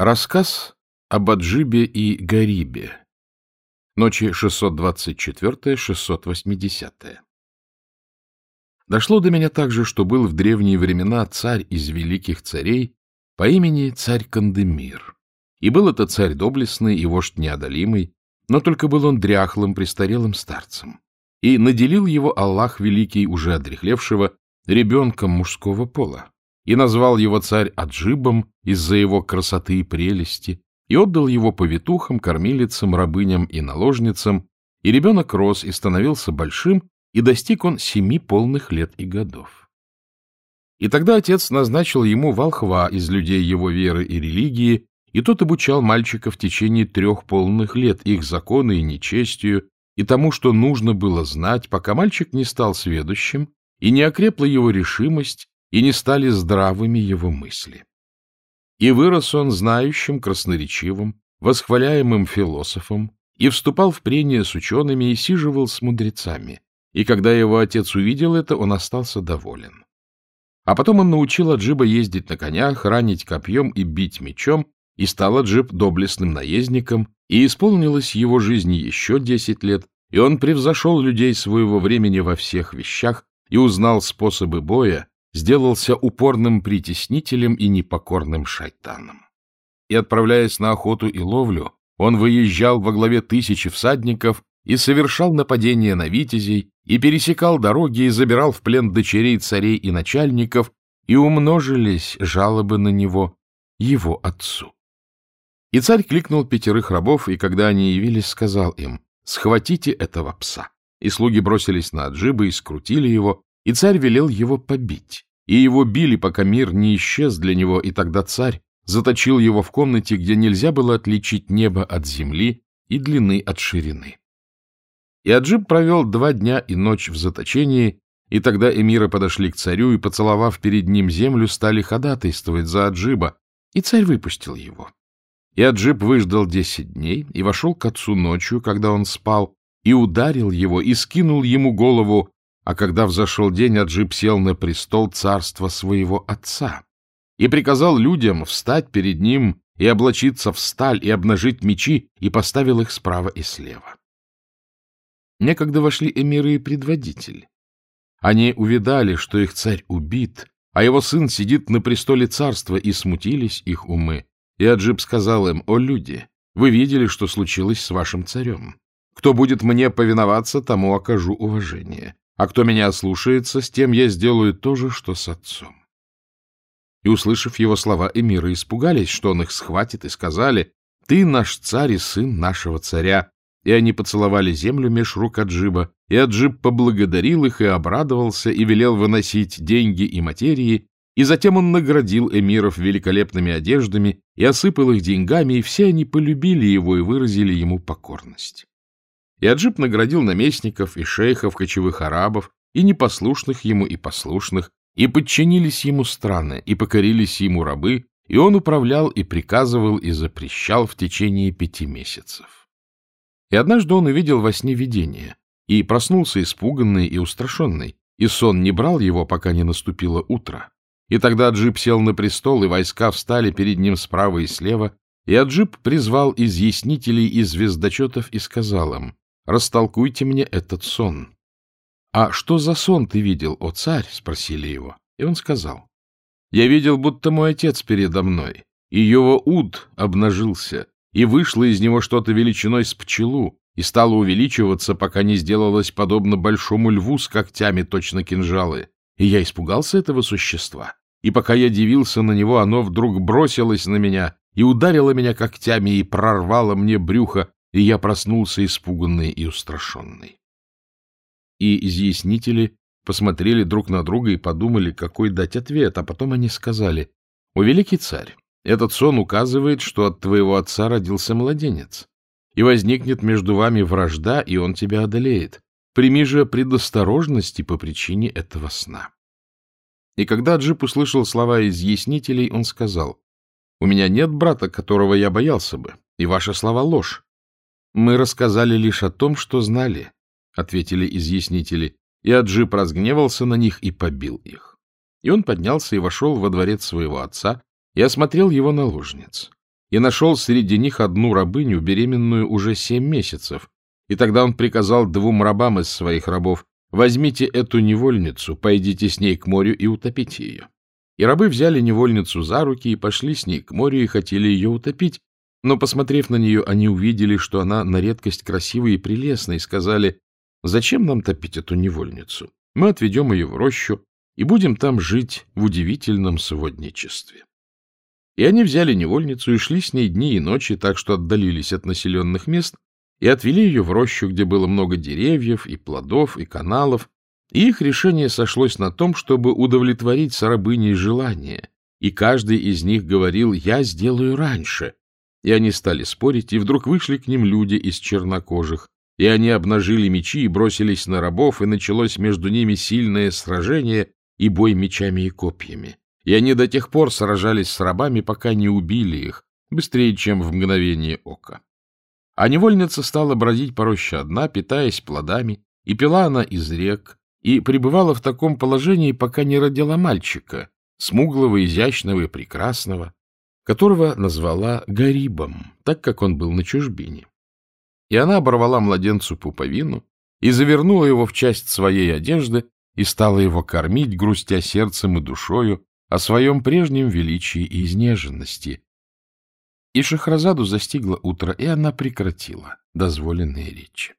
Рассказ об Аджибе и Гарибе. Ночи 624-680. Дошло до меня также, что был в древние времена царь из великих царей по имени царь Кандемир. И был это царь доблестный и вождь неодолимый, но только был он дряхлым, престарелым старцем. И наделил его Аллах Великий, уже одрехлевшего, ребенком мужского пола и назвал его царь Аджибом из-за его красоты и прелести, и отдал его повитухам, кормилицам, рабыням и наложницам, и ребенок рос и становился большим, и достиг он семи полных лет и годов. И тогда отец назначил ему волхва из людей его веры и религии, и тот обучал мальчика в течение трех полных лет их законы и нечестию, и тому, что нужно было знать, пока мальчик не стал сведущим, и не окрепла его решимость, и не стали здравыми его мысли. И вырос он знающим, красноречивым, восхваляемым философом, и вступал в прения с учеными и сиживал с мудрецами. И когда его отец увидел это, он остался доволен. А потом он научил Аджиба ездить на конях, ранить копьем и бить мечом, и стал Аджиб доблестным наездником, и исполнилось его жизни еще десять лет, и он превзошел людей своего времени во всех вещах и узнал способы боя, сделался упорным притеснителем и непокорным шайтаном. И, отправляясь на охоту и ловлю, он выезжал во главе тысячи всадников и совершал нападения на витязей, и пересекал дороги и забирал в плен дочерей царей и начальников, и умножились жалобы на него его отцу. И царь кликнул пятерых рабов, и когда они явились, сказал им, «Схватите этого пса». И слуги бросились на Аджиба и скрутили его, и царь велел его побить. И его били, пока мир не исчез для него, и тогда царь заточил его в комнате, где нельзя было отличить небо от земли и длины от ширины. И Аджиб провел два дня и ночь в заточении, и тогда эмиры подошли к царю и, поцеловав перед ним землю, стали ходатайствовать за Аджиба, и царь выпустил его. И Аджиб выждал десять дней и вошел к отцу ночью, когда он спал, и ударил его, и скинул ему голову, а когда взошел день, Аджиб сел на престол царства своего отца и приказал людям встать перед ним и облачиться в сталь и обнажить мечи, и поставил их справа и слева. Некогда вошли эмиры и предводители. Они увидали, что их царь убит, а его сын сидит на престоле царства, и смутились их умы. И Аджиб сказал им, «О люди, вы видели, что случилось с вашим царем. Кто будет мне повиноваться, тому окажу уважение а кто меня ослушается, с тем я сделаю то же, что с отцом. И, услышав его слова, эмиры испугались, что он их схватит, и сказали, «Ты наш царь и сын нашего царя». И они поцеловали землю меж рук Аджиба, и Аджиб поблагодарил их и обрадовался, и велел выносить деньги и материи, и затем он наградил эмиров великолепными одеждами и осыпал их деньгами, и все они полюбили его и выразили ему покорность. И Аджиб наградил наместников и шейхов, кочевых арабов, и непослушных ему, и послушных, и подчинились ему страны, и покорились ему рабы, и он управлял и приказывал и запрещал в течение пяти месяцев. И однажды он увидел во сне видение, и проснулся испуганный и устрашенный, и сон не брал его, пока не наступило утро. И тогда Аджиб сел на престол, и войска встали перед ним справа и слева, и Аджиб призвал изъяснителей и звездочетов и сказал им, растолкуйте мне этот сон. — А что за сон ты видел, о царь? — спросили его. И он сказал. — Я видел, будто мой отец передо мной, и его уд обнажился, и вышло из него что-то величиной с пчелу, и стало увеличиваться, пока не сделалось подобно большому льву с когтями точно кинжалы. И я испугался этого существа. И пока я дивился на него, оно вдруг бросилось на меня и ударило меня когтями и прорвало мне брюхо, и я проснулся испуганный и устрашенный. И изъяснители посмотрели друг на друга и подумали, какой дать ответ, а потом они сказали, «О, великий царь, этот сон указывает, что от твоего отца родился младенец, и возникнет между вами вражда, и он тебя одолеет. Прими же предосторожности по причине этого сна». И когда Джип услышал слова изъяснителей, он сказал, «У меня нет брата, которого я боялся бы, и ваши слова — ложь. Мы рассказали лишь о том, что знали, — ответили изъяснители, и Аджип разгневался на них и побил их. И он поднялся и вошел во дворец своего отца и осмотрел его наложниц. и нашел среди них одну рабыню, беременную уже семь месяцев. И тогда он приказал двум рабам из своих рабов, «Возьмите эту невольницу, пойдите с ней к морю и утопите ее». И рабы взяли невольницу за руки и пошли с ней к морю и хотели ее утопить, но, посмотрев на нее, они увидели, что она на редкость красивая и прелестная, и сказали, «Зачем нам топить эту невольницу? Мы отведем ее в рощу и будем там жить в удивительном сводничестве». И они взяли невольницу и шли с ней дни и ночи, так что отдалились от населенных мест, и отвели ее в рощу, где было много деревьев и плодов и каналов, и их решение сошлось на том, чтобы удовлетворить рабыней желание, и каждый из них говорил «я сделаю раньше», и они стали спорить, и вдруг вышли к ним люди из чернокожих, и они обнажили мечи и бросились на рабов, и началось между ними сильное сражение и бой мечами и копьями. И они до тех пор сражались с рабами, пока не убили их, быстрее, чем в мгновение ока. А невольница стала бродить по роще одна, питаясь плодами, и пила она из рек, и пребывала в таком положении, пока не родила мальчика, смуглого, изящного и прекрасного, которого назвала Гарибом, так как он был на чужбине. И она оборвала младенцу пуповину и завернула его в часть своей одежды и стала его кормить, грустя сердцем и душою о своем прежнем величии и изнеженности. И Шахразаду застигло утро, и она прекратила дозволенные речи.